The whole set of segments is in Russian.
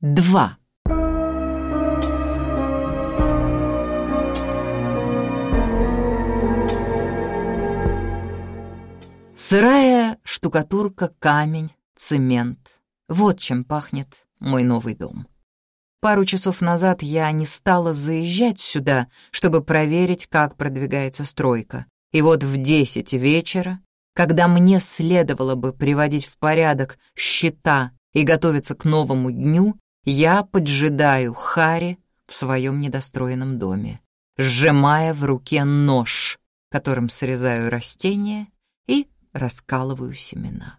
2. Сырая штукатурка, камень, цемент. Вот чем пахнет мой новый дом. Пару часов назад я не стала заезжать сюда, чтобы проверить, как продвигается стройка. И вот в десять вечера, когда мне следовало бы приводить в порядок счета и готовиться к новому дню, я поджидаю Хари в своем недостроенном доме, сжимая в руке нож, которым срезаю растения и раскалываю семена.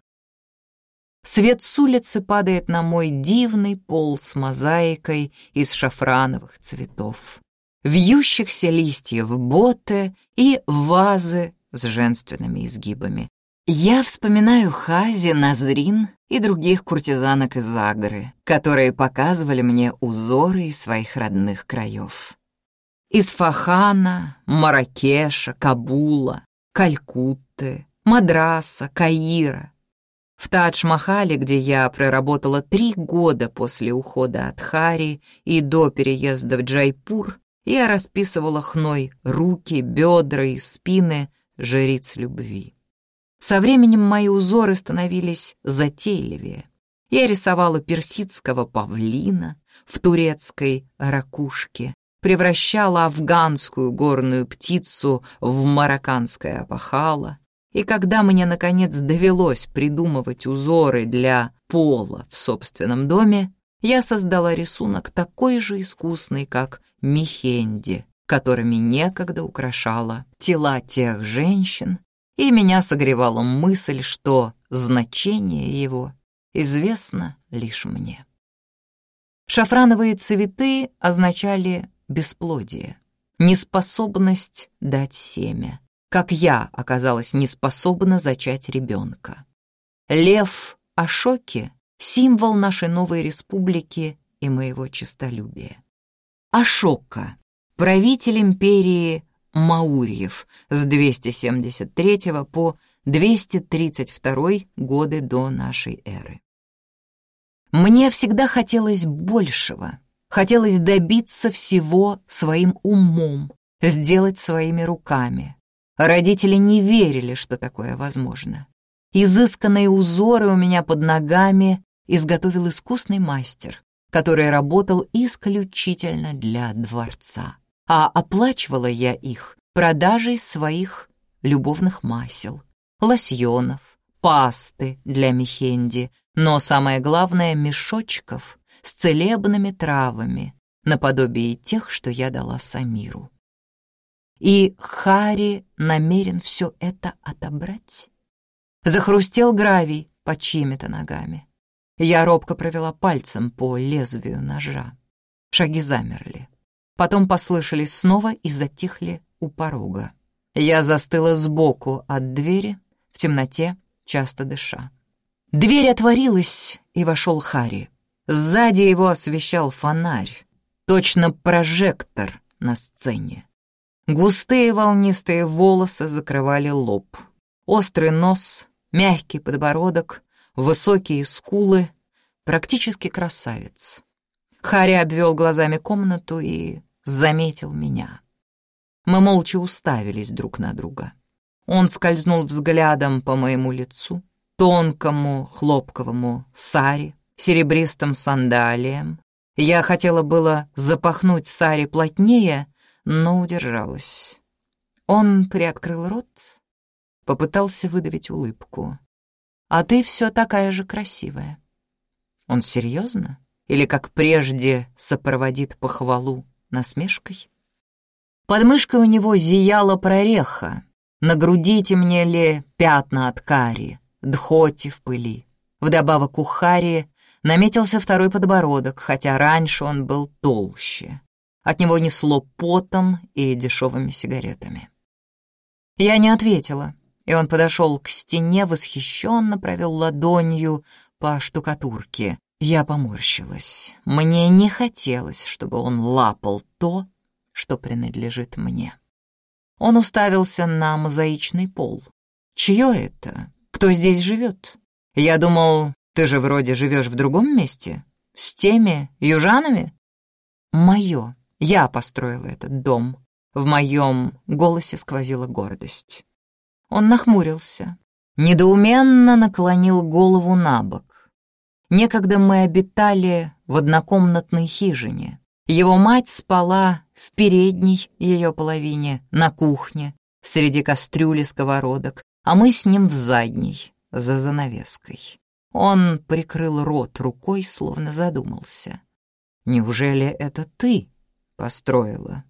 Свет с улицы падает на мой дивный пол с мозаикой из шафрановых цветов, вьющихся листьев боте и вазы с женственными изгибами. Я вспоминаю Хази, Назрин и других куртизанок из Агры, которые показывали мне узоры из своих родных краев. Из Фахана, Маракеша, Кабула, Калькутты, Мадраса, Каира. В Тадж-Махале, где я проработала три года после ухода от Хари и до переезда в Джайпур, я расписывала хной руки, бедра и спины жриц любви. Со временем мои узоры становились затейливее. Я рисовала персидского павлина в турецкой ракушке, превращала афганскую горную птицу в марокканское опахало, и когда мне, наконец, довелось придумывать узоры для пола в собственном доме, я создала рисунок такой же искусный, как Михенди, которыми некогда украшала тела тех женщин, и меня согревала мысль, что значение его известно лишь мне. Шафрановые цветы означали бесплодие, неспособность дать семя, как я оказалась неспособна зачать ребенка. Лев Ашоки — символ нашей новой республики и моего честолюбия. Ашока — правитель империи Маурьев с 273 по 232 годы до нашей эры. Мне всегда хотелось большего, хотелось добиться всего своим умом, сделать своими руками. Родители не верили, что такое возможно. Изысканные узоры у меня под ногами изготовил искусный мастер, который работал исключительно для дворца а оплачивала я их продажей своих любовных масел, лосьонов, пасты для мехенди, но самое главное — мешочков с целебными травами, наподобие тех, что я дала Самиру. И Хари намерен все это отобрать. Захрустел гравий под чьими-то ногами. Я робко провела пальцем по лезвию ножа. Шаги замерли потом послышались снова и затихли у порога. Я застыла сбоку от двери, в темноте, часто дыша. Дверь отворилась, и вошел Хари. Сзади его освещал фонарь, точно прожектор на сцене. Густые волнистые волосы закрывали лоб. Острый нос, мягкий подбородок, высокие скулы, практически красавец. Хари обвел глазами комнату и заметил меня. Мы молча уставились друг на друга. Он скользнул взглядом по моему лицу, тонкому хлопковому саре, серебристым сандалиям. Я хотела было запахнуть саре плотнее, но удержалась. Он приоткрыл рот, попытался выдавить улыбку. «А ты все такая же красивая». Он серьезно? Или, как прежде, сопроводит похвалу насмешкой. Под мышкой у него зияла прореха, на груди темнели пятна от кари, дхоти в пыли. Вдобавок у Хари наметился второй подбородок, хотя раньше он был толще. От него несло потом и дешевыми сигаретами. Я не ответила, и он подошел к стене, восхищенно провел ладонью по штукатурке, я поморщилась. Мне не хотелось, чтобы он лапал то, что принадлежит мне. Он уставился на мозаичный пол. «Чье это? Кто здесь живет? Я думал, ты же вроде живешь в другом месте. С теми южанами? Мое. Я построила этот дом. В моем голосе сквозила гордость. Он нахмурился, недоуменно наклонил голову на бок. Некогда мы обитали в однокомнатной хижине. Его мать спала в передней ее половине, на кухне, среди кастрюли сковородок, а мы с ним в задней, за занавеской. Он прикрыл рот рукой, словно задумался. «Неужели это ты построила?»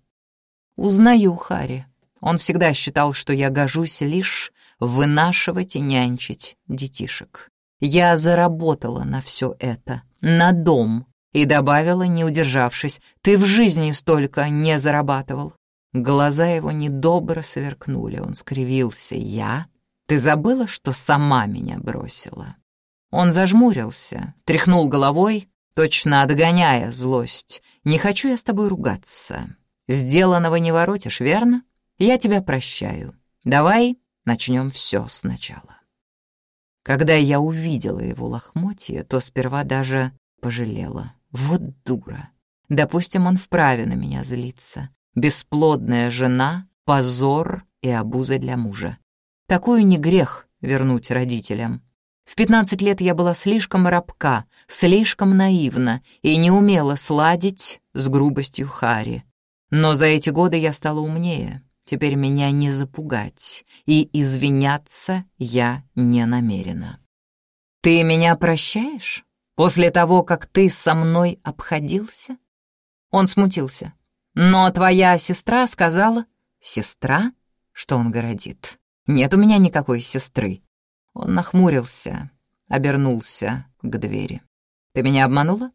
«Узнаю Хари. Он всегда считал, что я гожусь лишь вынашивать и нянчить детишек. Я заработала на все это, на дом, и добавила, не удержавшись, «Ты в жизни столько не зарабатывал». Глаза его недобро сверкнули, он скривился. «Я? Ты забыла, что сама меня бросила?» Он зажмурился, тряхнул головой, точно отгоняя злость. «Не хочу я с тобой ругаться. Сделанного не воротишь, верно? Я тебя прощаю. Давай начнем все сначала». Когда я увидела его лохмотье, то сперва даже пожалела. Вот дура. Допустим, он вправе на меня злиться. Бесплодная жена, позор и обуза для мужа. Такую не грех вернуть родителям. В 15 лет я была слишком рабка, слишком наивна и не умела сладить с грубостью Хари. Но за эти годы я стала умнее. Теперь меня не запугать, и извиняться я не намерена. «Ты меня прощаешь? После того, как ты со мной обходился?» Он смутился. «Но твоя сестра сказала...» «Сестра?» Что он городит? «Нет у меня никакой сестры. Он нахмурился, обернулся к двери. «Ты меня обманула?»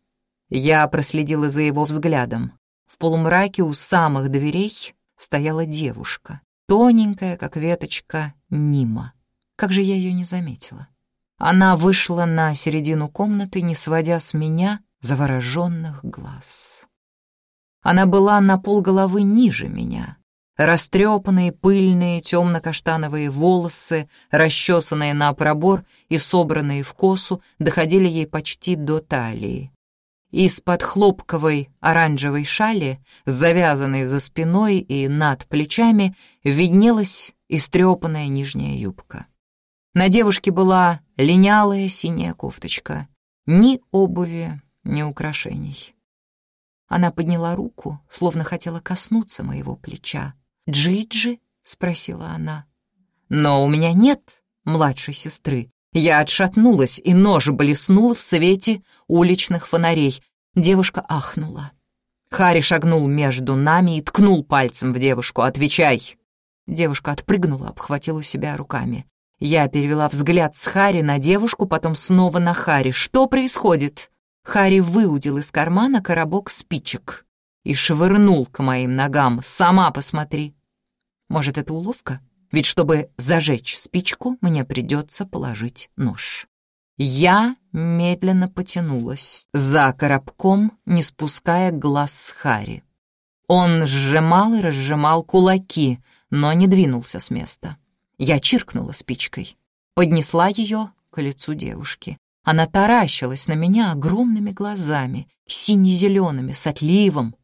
Я проследила за его взглядом. В полумраке у самых дверей стояла девушка, тоненькая, как веточка, Нима. Как же я ее не заметила? Она вышла на середину комнаты, не сводя с меня завороженных глаз. Она была на полголовы ниже меня, Растрепанные, пыльные, темно-каштановые волосы, расчесанные на пробор и собранные в косу, доходили ей почти до талии. Из-под хлопковой оранжевой шали, завязанной за спиной и над плечами, виднелась истрепанная нижняя юбка. На девушке была линялая синяя кофточка. Ни обуви, ни украшений. Она подняла руку, словно хотела коснуться моего плеча, «Джиджи?» — спросила она. «Но у меня нет младшей сестры». Я отшатнулась, и нож блеснул в свете уличных фонарей. Девушка ахнула. Хари шагнул между нами и ткнул пальцем в девушку. «Отвечай!» Девушка отпрыгнула, обхватила себя руками. Я перевела взгляд с Хари на девушку, потом снова на Хари. «Что происходит?» Хари выудил из кармана коробок спичек и швырнул к моим ногам. «Сама посмотри!» Может, это уловка? Ведь чтобы зажечь спичку, мне придется положить нож. Я медленно потянулась за коробком, не спуская глаз с Хари. Он сжимал и разжимал кулаки, но не двинулся с места. Я чиркнула спичкой, поднесла ее к лицу девушки. Она таращилась на меня огромными глазами, сине-зелеными, с отливом,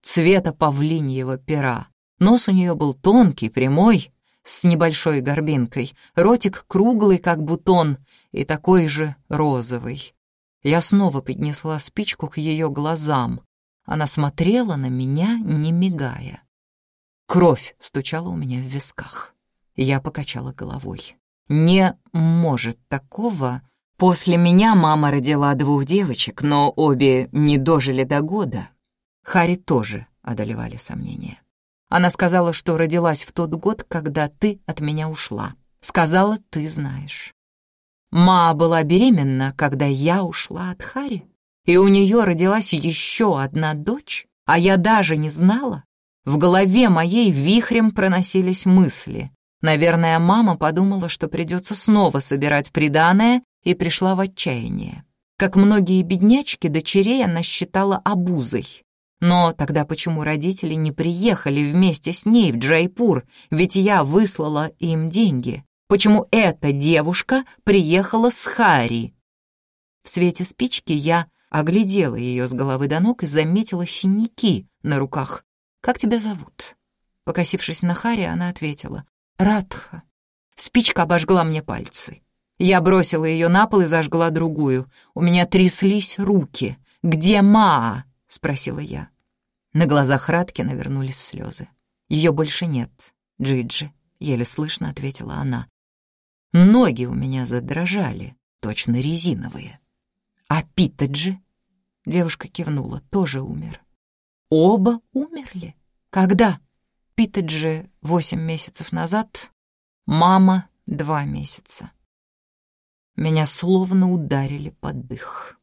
цвета павлиньего пера. Нос у нее был тонкий, прямой, с небольшой горбинкой, ротик круглый, как бутон, и такой же розовый. Я снова поднесла спичку к ее глазам. Она смотрела на меня, не мигая. Кровь стучала у меня в висках. Я покачала головой. «Не может такого...» После меня мама родила двух девочек, но обе не дожили до года. Хари тоже одолевали сомнения. Она сказала, что родилась в тот год, когда ты от меня ушла. Сказала, ты знаешь. Ма была беременна, когда я ушла от Хари, и у нее родилась еще одна дочь, а я даже не знала. В голове моей вихрем проносились мысли. Наверное, мама подумала, что придется снова собирать приданое, и пришла в отчаяние. Как многие беднячки, дочерей она считала обузой. Но тогда почему родители не приехали вместе с ней в Джайпур, ведь я выслала им деньги? Почему эта девушка приехала с Хари? В свете спички я оглядела ее с головы до ног и заметила синяки на руках. «Как тебя зовут?» Покосившись на Хари, она ответила. «Радха». Спичка обожгла мне пальцы. Я бросила ее на пол и зажгла другую. У меня тряслись руки. «Где Маа?» — спросила я. На глазах Радки навернулись слезы. «Ее больше нет, Джиджи», — еле слышно ответила она. Ноги у меня задрожали, точно резиновые. «А Питаджи?» — девушка кивнула, тоже умер. «Оба умерли? Когда?» Питаджи восемь месяцев назад, мама два месяца. Меня словно ударили под дых.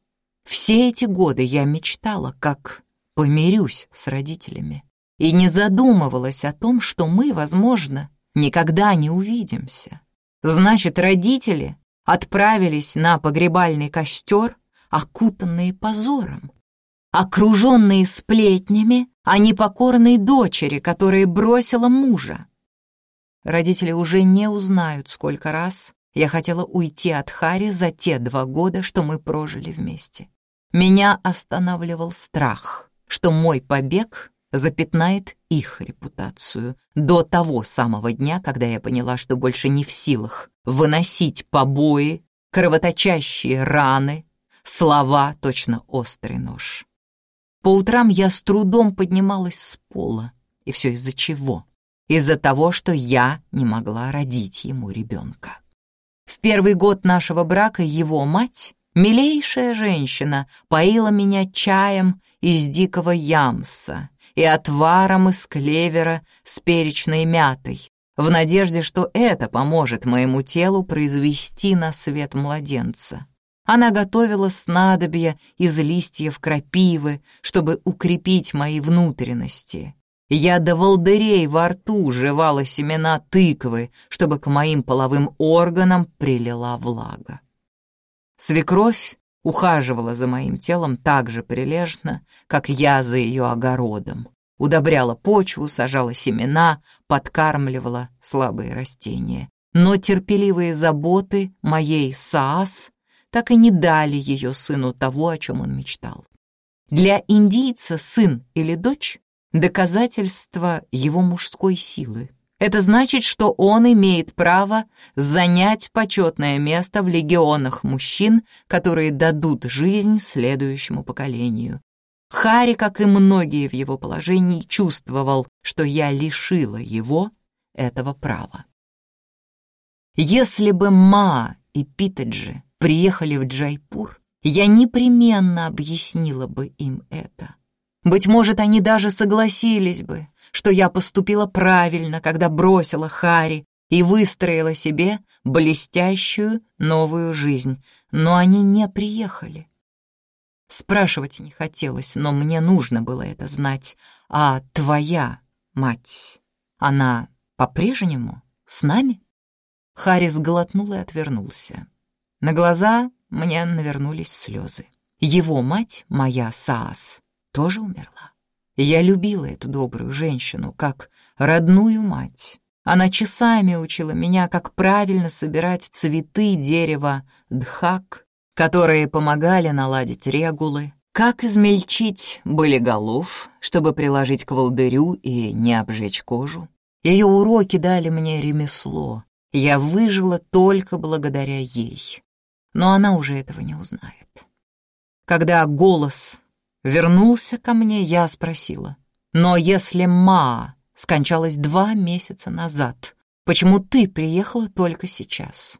Все эти годы я мечтала, как помирюсь с родителями, и не задумывалась о том, что мы, возможно, никогда не увидимся. Значит, родители отправились на погребальный костер, окутанные позором, окруженные сплетнями о непокорной дочери, которая бросила мужа. Родители уже не узнают, сколько раз я хотела уйти от Хари за те два года, что мы прожили вместе. Меня останавливал страх, что мой побег запятнает их репутацию до того самого дня, когда я поняла, что больше не в силах выносить побои, кровоточащие раны, слова точно острый нож. По утрам я с трудом поднималась с пола. И все из-за чего? Из-за того, что я не могла родить ему ребенка. В первый год нашего брака его мать, милейшая женщина, поила меня чаем из дикого ямса и отваром из клевера с перечной мятой, в надежде, что это поможет моему телу произвести на свет младенца. Она готовила снадобья из листьев крапивы, чтобы укрепить мои внутренности. Я до волдырей во рту жевала семена тыквы, чтобы к моим половым органам прилила влага. Свекровь ухаживала за моим телом так же прилежно, как я за ее огородом, удобряла почву, сажала семена, подкармливала слабые растения. Но терпеливые заботы моей Саас так и не дали ее сыну того, о чем он мечтал. Для индийца сын или дочь — доказательство его мужской силы. Это значит, что он имеет право занять почетное место в легионах мужчин, которые дадут жизнь следующему поколению. Хари, как и многие в его положении, чувствовал, что я лишила его этого права. Если бы Ма и Питаджи приехали в Джайпур, я непременно объяснила бы им это. Быть может, они даже согласились бы, что я поступила правильно, когда бросила Хари и выстроила себе блестящую новую жизнь, но они не приехали. Спрашивать не хотелось, но мне нужно было это знать. А твоя мать, она по-прежнему с нами? Харрис глотнул и отвернулся. На глаза мне навернулись слезы. Его мать, моя Саас, тоже умерла. Я любила эту добрую женщину, как родную мать. Она часами учила меня, как правильно собирать цветы дерева дхак, которые помогали наладить регулы, как измельчить болиголов, чтобы приложить к волдырю и не обжечь кожу. Ее уроки дали мне ремесло. Я выжила только благодаря ей. Но она уже этого не узнает. Когда голос вернулся ко мне, я спросила, «Но если Ма скончалась два месяца назад, почему ты приехала только сейчас?»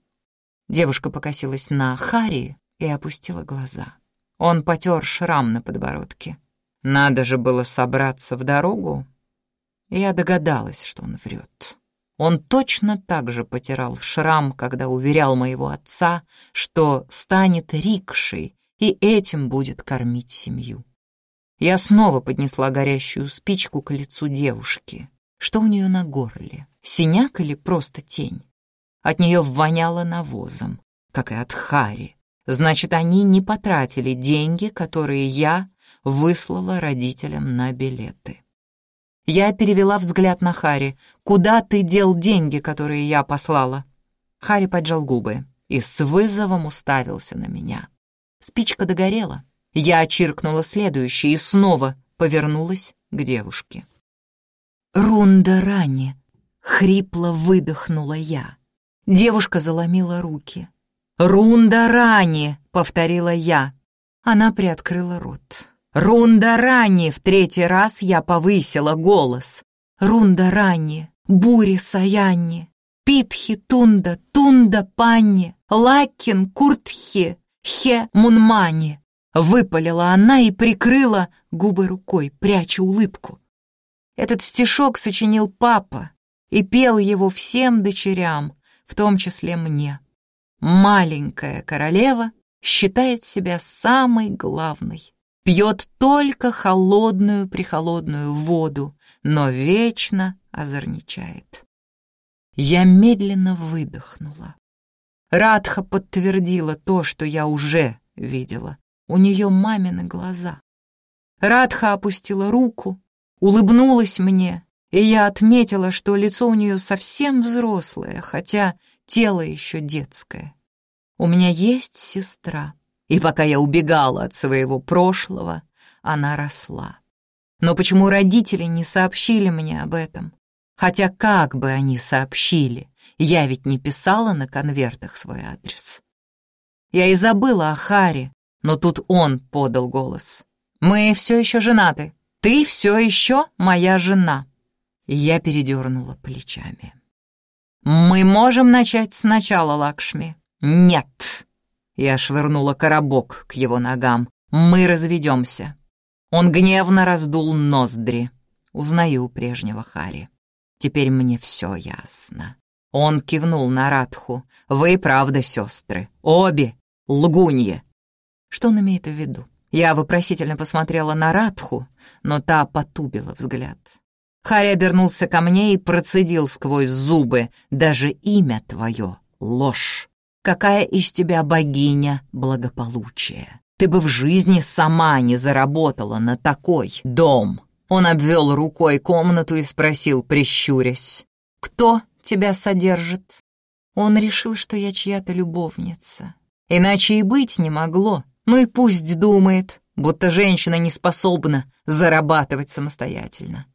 Девушка покосилась на Хари и опустила глаза. Он потер шрам на подбородке. Надо же было собраться в дорогу. Я догадалась, что он врет. Он точно так же потирал шрам, когда уверял моего отца, что станет рикшей и этим будет кормить семью. Я снова поднесла горящую спичку к лицу девушки. Что у нее на горле? Синяк или просто тень? От нее воняло навозом, как и от Хари. Значит, они не потратили деньги, которые я выслала родителям на билеты. Я перевела взгляд на Хари. «Куда ты дел деньги, которые я послала?» Хари поджал губы и с вызовом уставился на меня. Спичка догорела, Я чиркнула следующий и снова повернулась к девушке. «Рунда Рани!» — хрипло выдохнула я. Девушка заломила руки. «Рунда Рани!» — повторила я. Она приоткрыла рот. «Рунда Рани!» — в третий раз я повысила голос. «Рунда Рани! Бури Саянни! Питхи Тунда! Тунда Панни! Лакин Куртхи! Хе Мунмани!» Выпалила она и прикрыла губы рукой, пряча улыбку. Этот стишок сочинил папа и пел его всем дочерям, в том числе мне. Маленькая королева считает себя самой главной, пьет только холодную-прихолодную воду, но вечно озорничает. Я медленно выдохнула. Радха подтвердила то, что я уже видела. У нее мамины глаза. Радха опустила руку, улыбнулась мне, и я отметила, что лицо у нее совсем взрослое, хотя тело еще детское. У меня есть сестра, и пока я убегала от своего прошлого, она росла. Но почему родители не сообщили мне об этом? Хотя как бы они сообщили, я ведь не писала на конвертах свой адрес. Я и забыла о Харе, но тут он подал голос. «Мы все еще женаты. Ты все еще моя жена». Я передернула плечами. «Мы можем начать сначала, Лакшми». «Нет!» Я швырнула коробок к его ногам. «Мы разведемся». Он гневно раздул ноздри. Узнаю прежнего Хари. Теперь мне все ясно. Он кивнул на Радху. «Вы, правда, сестры. Обе. Лгуньи». Что он имеет в виду? Я вопросительно посмотрела на Радху, но та потубила взгляд. Харри обернулся ко мне и процедил сквозь зубы. «Даже имя твое — ложь. Какая из тебя богиня благополучия? Ты бы в жизни сама не заработала на такой дом». Он обвел рукой комнату и спросил, прищурясь, «Кто тебя содержит?» Он решил, что я чья-то любовница. Иначе и быть не могло. Ну и пусть думает, будто женщина не способна зарабатывать самостоятельно.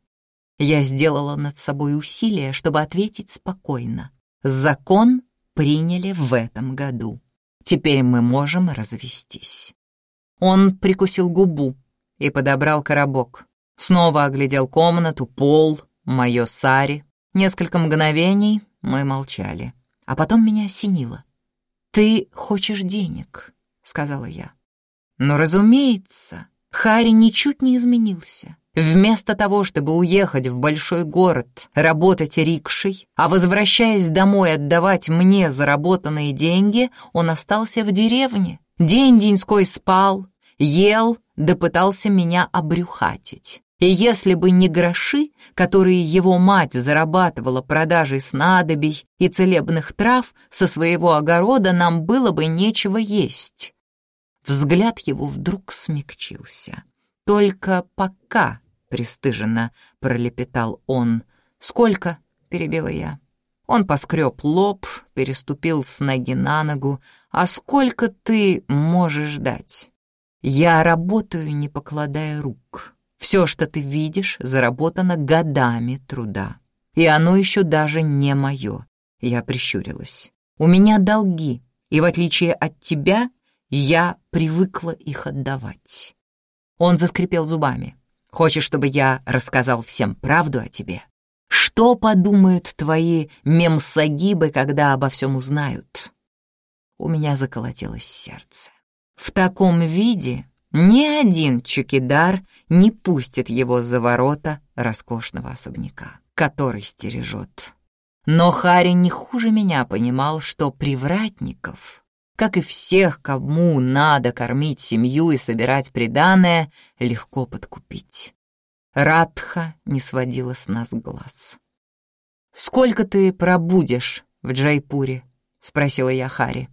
Я сделала над собой усилие, чтобы ответить спокойно. Закон приняли в этом году. Теперь мы можем развестись. Он прикусил губу и подобрал коробок. Снова оглядел комнату, пол, мое сари. Несколько мгновений мы молчали. А потом меня осенило. «Ты хочешь денег», — сказала я. «Ну, разумеется, Харри ничуть не изменился. Вместо того, чтобы уехать в большой город, работать рикшей, а возвращаясь домой отдавать мне заработанные деньги, он остался в деревне. День-деньской спал, ел, да меня обрюхатить. И если бы не гроши, которые его мать зарабатывала продажей снадобий и целебных трав, со своего огорода нам было бы нечего есть. Взгляд его вдруг смягчился. «Только пока», — пристыженно пролепетал он. «Сколько?» — перебила я. Он поскреб лоб, переступил с ноги на ногу. «А сколько ты можешь дать?» «Я работаю, не покладая рук. Все, что ты видишь, заработано годами труда. И оно еще даже не мое». Я прищурилась. «У меня долги, и в отличие от тебя, я привыкла их отдавать. Он заскрипел зубами. «Хочешь, чтобы я рассказал всем правду о тебе? Что подумают твои мемсагибы, когда обо всем узнают?» У меня заколотилось сердце. В таком виде ни один чукидар не пустит его за ворота роскошного особняка, который стережет. Но Харри не хуже меня понимал, что привратников как и всех, кому надо кормить семью и собирать приданое, легко подкупить. Радха не сводила с нас глаз. «Сколько ты пробудешь в Джайпуре?» — спросила я Хари.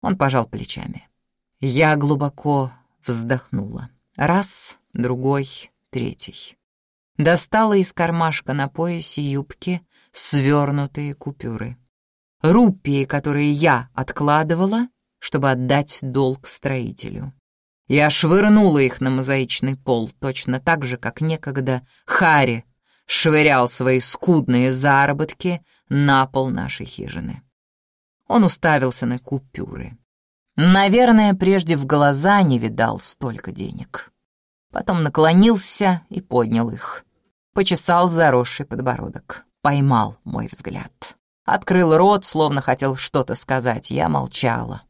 Он пожал плечами. Я глубоко вздохнула. Раз, другой, третий. Достала из кармашка на поясе юбки свернутые купюры рупии, которые я откладывала, чтобы отдать долг строителю. Я швырнула их на мозаичный пол, точно так же, как некогда Хари швырял свои скудные заработки на пол нашей хижины. Он уставился на купюры. Наверное, прежде в глаза не видал столько денег. Потом наклонился и поднял их. Почесал заросший подбородок. Поймал мой взгляд. Открыл рот, словно хотел что-то сказать. Я молчала.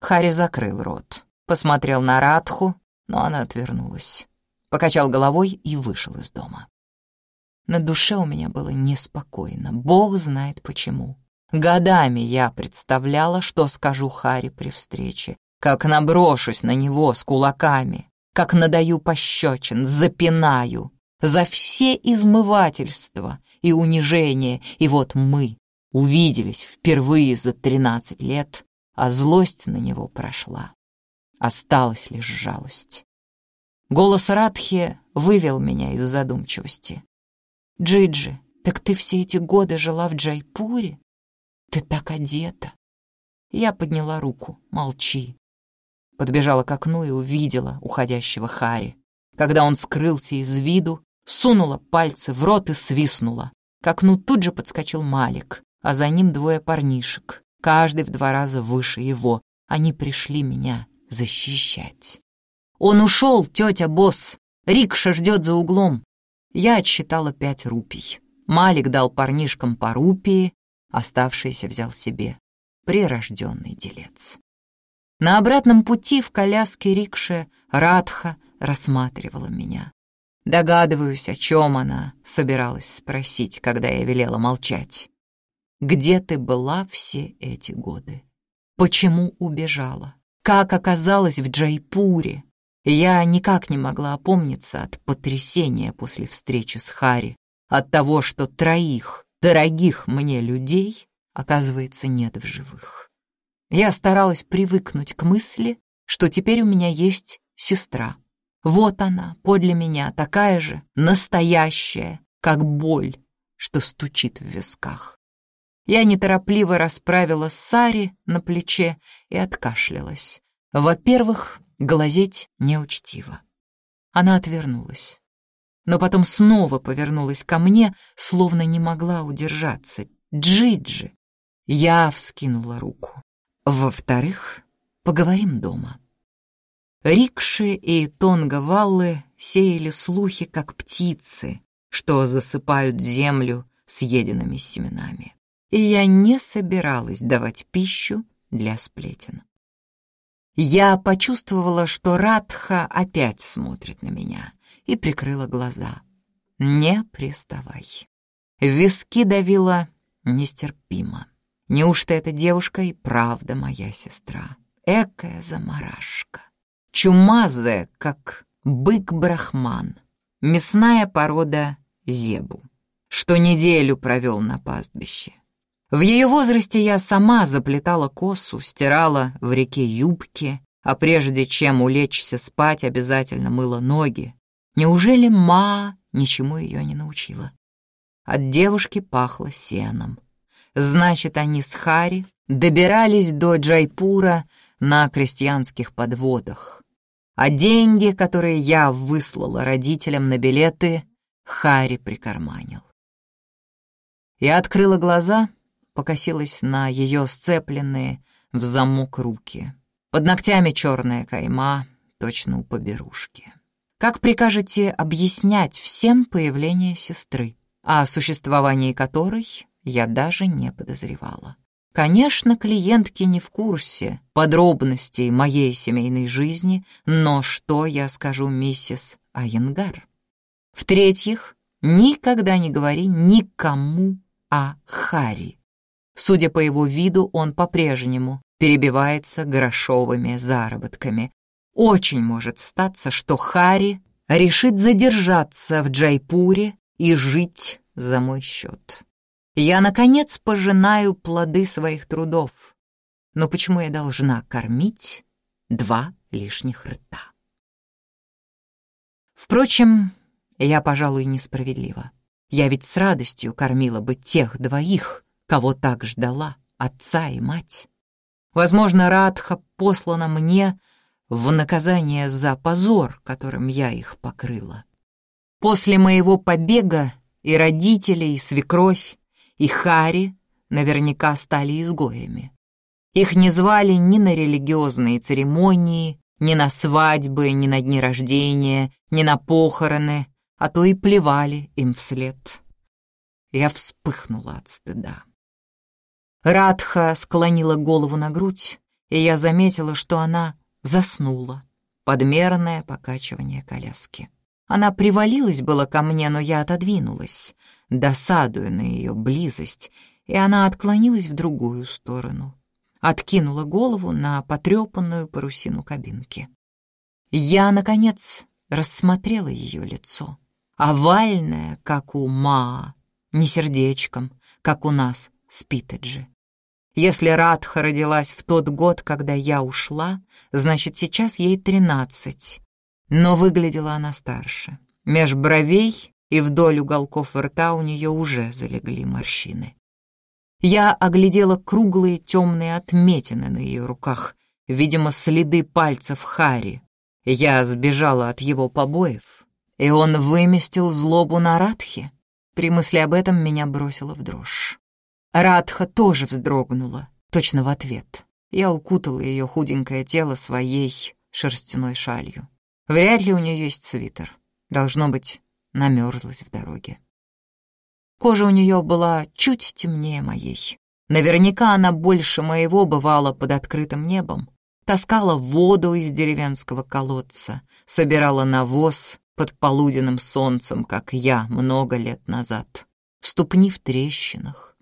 Хари закрыл рот. Посмотрел на Радху, но она отвернулась. Покачал головой и вышел из дома. На душе у меня было неспокойно. Бог знает почему. Годами я представляла, что скажу Хари при встрече, как наброшусь на него с кулаками, как надаю пощечин, запинаю за все измывательства и унижения, и вот мы увиделись впервые за тринадцать лет, а злость на него прошла. Осталась лишь жалость. Голос Радхи вывел меня из задумчивости. «Джиджи, так ты все эти годы жила в Джайпуре? Ты так одета!» Я подняла руку. «Молчи!» Подбежала к окну и увидела уходящего Хари. Когда он скрылся из виду, сунула пальцы в рот и свистнула. К окну тут же подскочил Малик, а за ним двое парнишек, каждый в два раза выше его. Они пришли меня защищать. «Он ушел, тетя босс! Рикша ждет за углом!» Я отсчитала пять рупий. Малик дал парнишкам по рупии, оставшиеся взял себе. Прирожденный делец. На обратном пути в коляске рикше Радха рассматривала меня. Догадываюсь, о чем она собиралась спросить, когда я велела молчать. «Где ты была все эти годы? Почему убежала? Как оказалась в Джайпуре?» Я никак не могла опомниться от потрясения после встречи с Хари, от того, что троих дорогих мне людей, оказывается, нет в живых. Я старалась привыкнуть к мысли, что теперь у меня есть сестра. Вот она, подле меня, такая же, настоящая, как боль, что стучит в висках. Я неторопливо расправила Сари на плече и откашлялась. Во-первых, глазеть неучтиво. Она отвернулась. Но потом снова повернулась ко мне, словно не могла удержаться. «Джиджи!» Я вскинула руку. Во-вторых, поговорим дома. Рикши и Тонга-Валлы сеяли слухи, как птицы, что засыпают землю съеденными семенами. И я не собиралась давать пищу для сплетен. Я почувствовала, что Радха опять смотрит на меня, и прикрыла глаза. «Не приставай». виски давила нестерпимо. Неужто эта девушка и правда моя сестра? Экая заморашка. Чумазая, как бык-брахман. Мясная порода зебу. Что неделю провел на пастбище. В ее возрасте я сама заплетала косу, стирала в реке юбки, а прежде чем улечься спать, обязательно мыла ноги. Неужели ма ничему ее не научила? От девушки пахло сеном. Значит, они с Хари добирались до Джайпура на крестьянских подводах. А деньги, которые я выслала родителям на билеты, Хари прикарманил. Я открыла глаза — покосилась на ее сцепленные в замок руки. Под ногтями черная кайма, точно у поберушки. Как прикажете объяснять всем появление сестры, о существовании которой я даже не подозревала? Конечно, клиентки не в курсе подробностей моей семейной жизни, но что я скажу миссис Айенгар? В-третьих, никогда не говори никому о Хари. Судя по его виду, он по-прежнему перебивается грошовыми заработками. Очень может статься, что Хари решит задержаться в Джайпуре и жить за мой счет. Я, наконец, пожинаю плоды своих трудов. Но почему я должна кормить два лишних рта? Впрочем, я, пожалуй, несправедлива. Я ведь с радостью кормила бы тех двоих, кого так ждала, отца и мать. Возможно, Радха послана мне, в наказание за позор, которым я их покрыла. После моего побега и родители, и свекровь, и Хари наверняка стали изгоями. Их не звали ни на религиозные церемонии, ни на свадьбы, ни на дни рождения, ни на похороны, а то и плевали им вслед. Я вспыхнула от стыда. Радха склонила голову на грудь, и я заметила, что она заснула. Подмерное покачивание коляски. Она привалилась было ко мне, но я отодвинулась, досадуя на ее близость, и она отклонилась в другую сторону, откинула голову на потрепанную парусину кабинки. Я, наконец, рассмотрела ее лицо. Овальное, как у Маа, не сердечком, как у нас с Питаджи. Если Радха родилась в тот год, когда я ушла, значит, сейчас ей тринадцать. Но выглядела она старше. Меж бровей и вдоль уголков рта у нее уже залегли морщины. Я оглядела круглые темные отметины на ее руках, видимо, следы пальцев Хари. Я сбежала от его побоев, и он выместил злобу на Радхе. При мысли об этом меня бросило в дрожь. Радха тоже вздрогнула, точно в ответ. Я укутала ее худенькое тело своей шерстяной шалью. Вряд ли у нее есть свитер. Должно быть, намерзлась в дороге. Кожа у нее была чуть темнее моей. Наверняка она больше моего бывала под открытым небом. Таскала воду из деревенского колодца, собирала навоз под полуденным солнцем, как я много лет назад. Ступни в трещинах.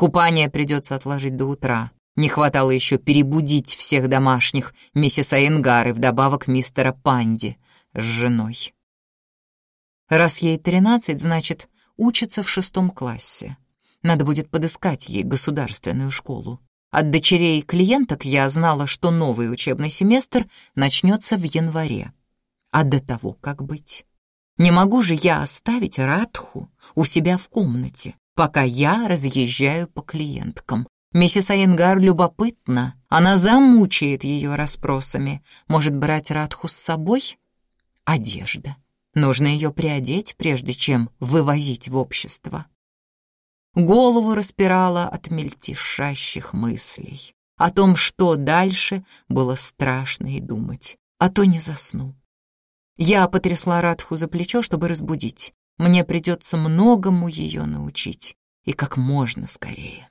Купание придется отложить до утра. Не хватало еще перебудить всех домашних, миссис Айенгар и вдобавок мистера Панди с женой. Раз ей тринадцать, значит, учится в шестом классе. Надо будет подыскать ей государственную школу. От дочерей клиенток я знала, что новый учебный семестр начнется в январе. А до того как быть? Не могу же я оставить Радху у себя в комнате, пока я разъезжаю по клиенткам. Миссис Айенгар любопытна, она замучает ее расспросами. Может брать Радху с собой? Одежда. Нужно ее приодеть, прежде чем вывозить в общество. Голову распирала от мельтешащих мыслей. О том, что дальше, было страшно и думать, а то не засну. Я потрясла Радху за плечо, чтобы разбудить. Мне придется многому ее научить, и как можно скорее.